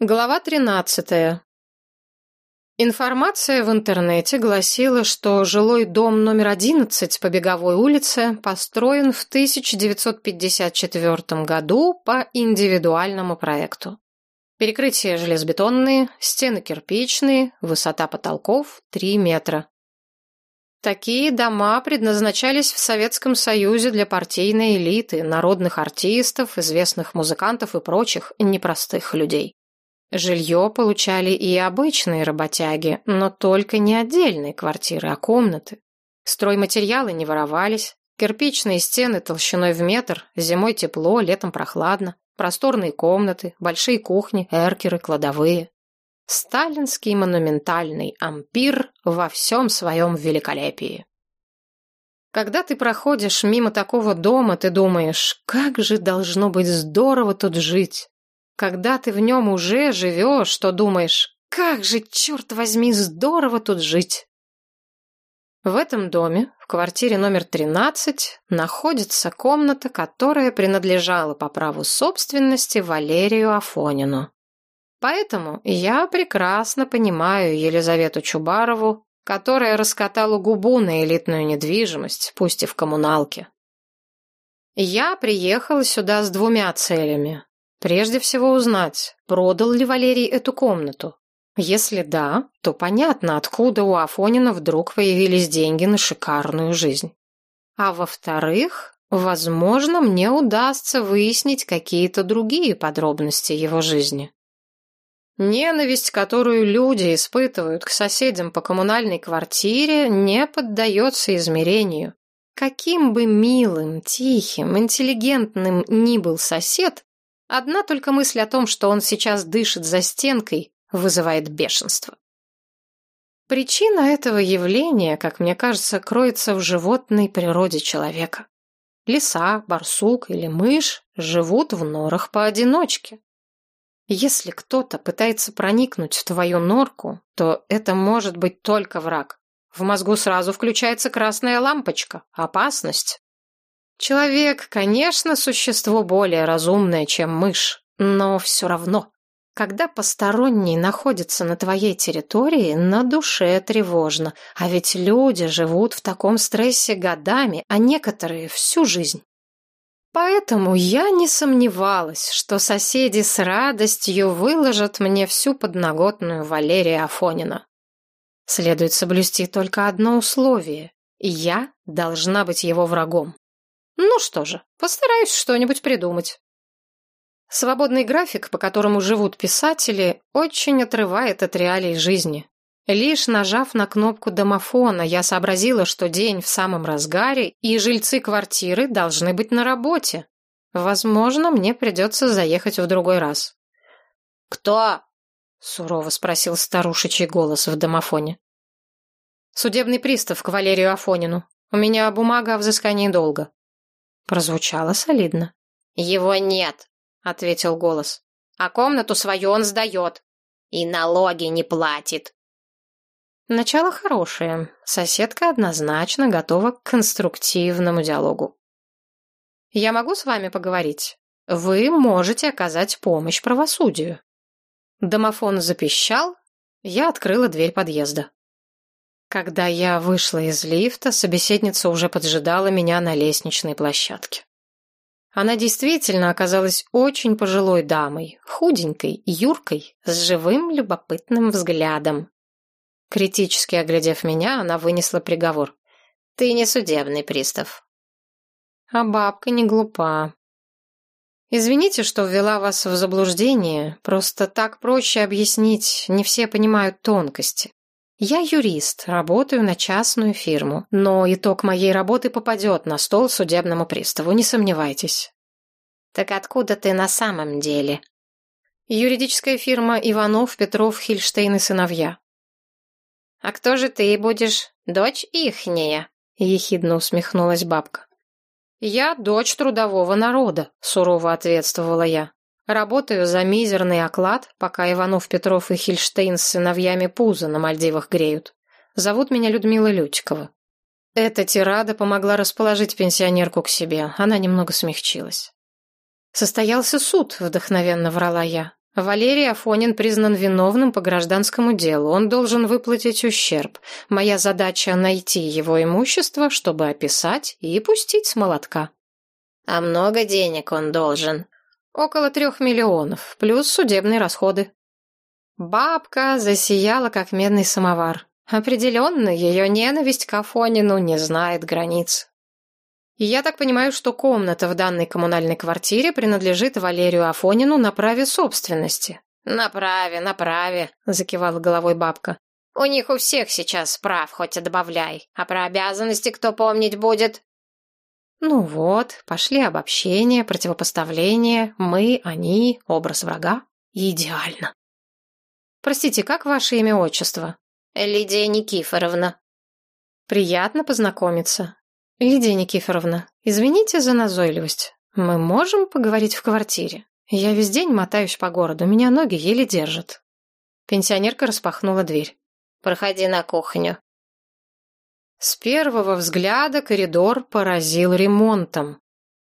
Глава 13. Информация в интернете гласила, что жилой дом номер 11 по Беговой улице построен в 1954 году по индивидуальному проекту. Перекрытия железобетонные, стены кирпичные, высота потолков 3 метра. Такие дома предназначались в Советском Союзе для партийной элиты, народных артистов, известных музыкантов и прочих непростых людей. Жилье получали и обычные работяги, но только не отдельные квартиры, а комнаты. Стройматериалы не воровались, кирпичные стены толщиной в метр, зимой тепло, летом прохладно, просторные комнаты, большие кухни, эркеры, кладовые. Сталинский монументальный ампир во всем своем великолепии. Когда ты проходишь мимо такого дома, ты думаешь, как же должно быть здорово тут жить. Когда ты в нем уже живешь, то думаешь, как же, черт возьми, здорово тут жить. В этом доме, в квартире номер 13, находится комната, которая принадлежала по праву собственности Валерию Афонину. Поэтому я прекрасно понимаю Елизавету Чубарову, которая раскатала губу на элитную недвижимость, пусть и в коммуналке. Я приехала сюда с двумя целями. Прежде всего узнать, продал ли Валерий эту комнату. Если да, то понятно, откуда у Афонина вдруг появились деньги на шикарную жизнь. А во-вторых, возможно, мне удастся выяснить какие-то другие подробности его жизни. Ненависть, которую люди испытывают к соседям по коммунальной квартире, не поддается измерению. Каким бы милым, тихим, интеллигентным ни был сосед, Одна только мысль о том, что он сейчас дышит за стенкой, вызывает бешенство. Причина этого явления, как мне кажется, кроется в животной природе человека. Лиса, барсук или мышь живут в норах поодиночке. Если кто-то пытается проникнуть в твою норку, то это может быть только враг. В мозгу сразу включается красная лампочка. Опасность. Человек, конечно, существо более разумное, чем мышь, но все равно. Когда посторонний находится на твоей территории, на душе тревожно, а ведь люди живут в таком стрессе годами, а некоторые всю жизнь. Поэтому я не сомневалась, что соседи с радостью выложат мне всю подноготную Валерия Афонина. Следует соблюсти только одно условие. Я должна быть его врагом. Ну что же, постараюсь что-нибудь придумать. Свободный график, по которому живут писатели, очень отрывает от реалий жизни. Лишь нажав на кнопку домофона, я сообразила, что день в самом разгаре, и жильцы квартиры должны быть на работе. Возможно, мне придется заехать в другой раз. «Кто?» — сурово спросил старушечий голос в домофоне. «Судебный пристав к Валерию Афонину. У меня бумага о взыскании долга». Прозвучало солидно. «Его нет», — ответил голос. «А комнату свою он сдает. И налоги не платит». Начало хорошее. Соседка однозначно готова к конструктивному диалогу. «Я могу с вами поговорить? Вы можете оказать помощь правосудию». Домофон запищал, я открыла дверь подъезда. Когда я вышла из лифта, собеседница уже поджидала меня на лестничной площадке. Она действительно оказалась очень пожилой дамой, худенькой, юркой, с живым любопытным взглядом. Критически оглядев меня, она вынесла приговор. «Ты не судебный пристав». А бабка не глупа. «Извините, что ввела вас в заблуждение, просто так проще объяснить, не все понимают тонкости. Я юрист, работаю на частную фирму, но итог моей работы попадет на стол судебному приставу, не сомневайтесь. Так откуда ты на самом деле? Юридическая фирма Иванов, Петров, Хильштейн и сыновья. А кто же ты будешь? Дочь ихняя? Ехидно усмехнулась бабка. Я дочь трудового народа, сурово ответствовала я. Работаю за мизерный оклад, пока Иванов, Петров и Хильштейн с сыновьями пузо на Мальдивах греют. Зовут меня Людмила Лютикова. Эта тирада помогла расположить пенсионерку к себе. Она немного смягчилась. «Состоялся суд», — вдохновенно врала я. Валерий Афонин признан виновным по гражданскому делу. Он должен выплатить ущерб. Моя задача — найти его имущество, чтобы описать и пустить с молотка. А много денег он должен? Около трех миллионов, плюс судебные расходы. Бабка засияла, как медный самовар. Определенно, ее ненависть к Афонину не знает границ. Я так понимаю, что комната в данной коммунальной квартире принадлежит Валерию Афонину на праве собственности. «На праве, на праве», — закивала головой бабка. «У них у всех сейчас прав, хоть и добавляй. А про обязанности кто помнить будет?» Ну вот, пошли обобщения, противопоставления, мы, они, образ врага. Идеально. Простите, как ваше имя отчество? Лидия Никифоровна. Приятно познакомиться. Лидия Никифоровна, извините за назойливость. Мы можем поговорить в квартире? Я весь день мотаюсь по городу, меня ноги еле держат. Пенсионерка распахнула дверь. Проходи на кухню. С первого взгляда коридор поразил ремонтом.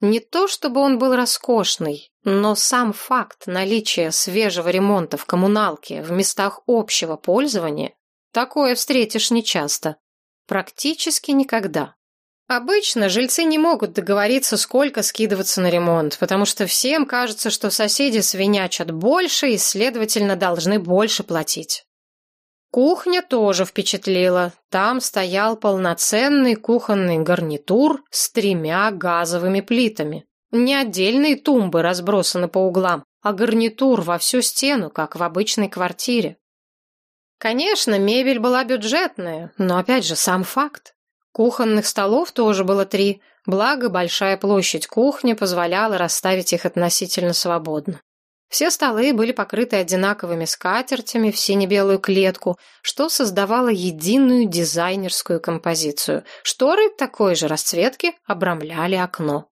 Не то чтобы он был роскошный, но сам факт наличия свежего ремонта в коммуналке в местах общего пользования такое встретишь нечасто. Практически никогда. Обычно жильцы не могут договориться, сколько скидываться на ремонт, потому что всем кажется, что соседи свинячат больше и, следовательно, должны больше платить. Кухня тоже впечатлила. Там стоял полноценный кухонный гарнитур с тремя газовыми плитами. Не отдельные тумбы разбросаны по углам, а гарнитур во всю стену, как в обычной квартире. Конечно, мебель была бюджетная, но опять же сам факт. Кухонных столов тоже было три, благо большая площадь кухни позволяла расставить их относительно свободно. Все столы были покрыты одинаковыми скатертями в сине-белую клетку, что создавало единую дизайнерскую композицию. Шторы такой же расцветки обрамляли окно.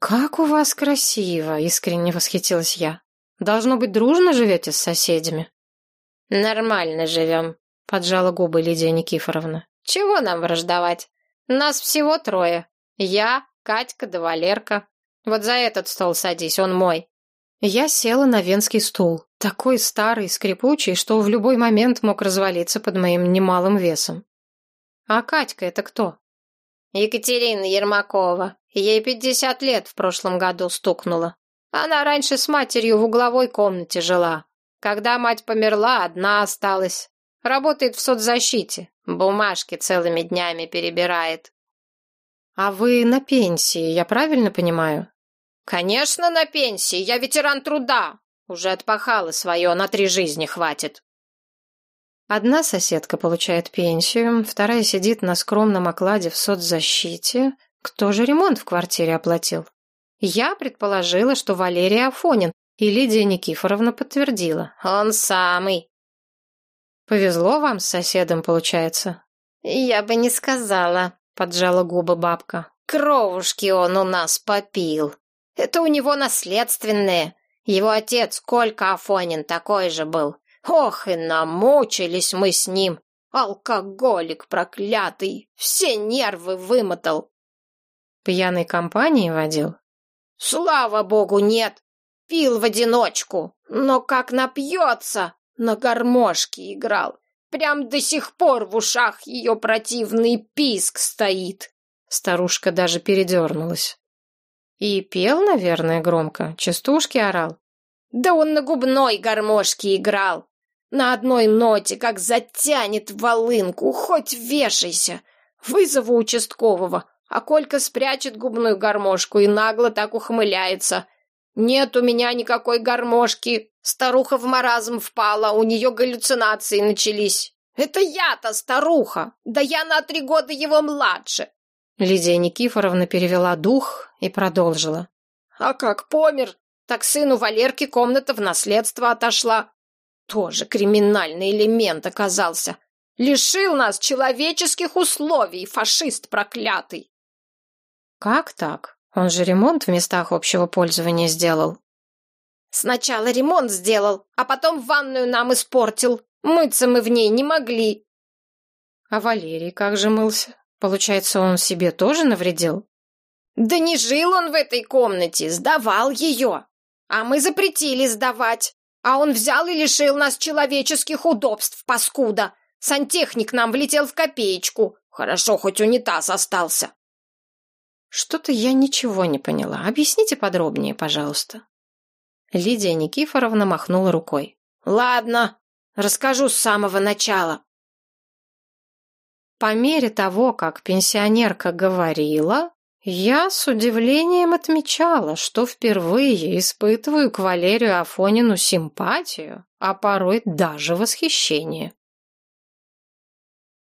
«Как у вас красиво!» — искренне восхитилась я. «Должно быть, дружно живете с соседями?» «Нормально живем», — поджала губы Лидия Никифоровна. Чего нам враждовать? Нас всего трое. Я, Катька да Валерка. Вот за этот стол садись, он мой. Я села на венский стул, такой старый, скрипучий, что в любой момент мог развалиться под моим немалым весом. А Катька это кто? Екатерина Ермакова. Ей пятьдесят лет в прошлом году стукнуло. Она раньше с матерью в угловой комнате жила. Когда мать померла, одна осталась. Работает в соцзащите. Бумажки целыми днями перебирает. А вы на пенсии, я правильно понимаю? Конечно, на пенсии. Я ветеран труда. Уже отпахала свое, на три жизни хватит. Одна соседка получает пенсию, вторая сидит на скромном окладе в соцзащите. Кто же ремонт в квартире оплатил? Я предположила, что Валерий Афонин, и Лидия Никифоровна подтвердила. Он самый. Повезло вам с соседом, получается? Я бы не сказала, поджала губы бабка. Кровушки он у нас попил. Это у него наследственное. Его отец Колька Афонин такой же был. Ох, и намучились мы с ним. Алкоголик проклятый, все нервы вымотал. Пьяной компании водил? Слава богу, нет. Пил в одиночку, но как напьется, на гармошке играл. Прям до сих пор в ушах ее противный писк стоит. Старушка даже передернулась. И пел, наверное, громко, частушки орал. Да он на губной гармошке играл. На одной ноте, как затянет волынку, хоть вешайся. Вызову участкового, а Колька спрячет губную гармошку и нагло так ухмыляется. «Нет у меня никакой гармошки. Старуха в маразм впала, у нее галлюцинации начались. Это я-то старуха. Да я на три года его младше». Лидия Никифоровна перевела дух и продолжила. «А как помер, так сыну Валерки комната в наследство отошла. Тоже криминальный элемент оказался. Лишил нас человеческих условий, фашист проклятый». «Как так?» Он же ремонт в местах общего пользования сделал. Сначала ремонт сделал, а потом ванную нам испортил. Мыться мы в ней не могли. А Валерий как же мылся? Получается, он себе тоже навредил? Да не жил он в этой комнате, сдавал ее. А мы запретили сдавать. А он взял и лишил нас человеческих удобств, паскуда. Сантехник нам влетел в копеечку. Хорошо, хоть унитаз остался. Что-то я ничего не поняла. Объясните подробнее, пожалуйста. Лидия Никифоровна махнула рукой. Ладно, расскажу с самого начала. По мере того, как пенсионерка говорила, я с удивлением отмечала, что впервые испытываю к Валерию Афонину симпатию, а порой даже восхищение.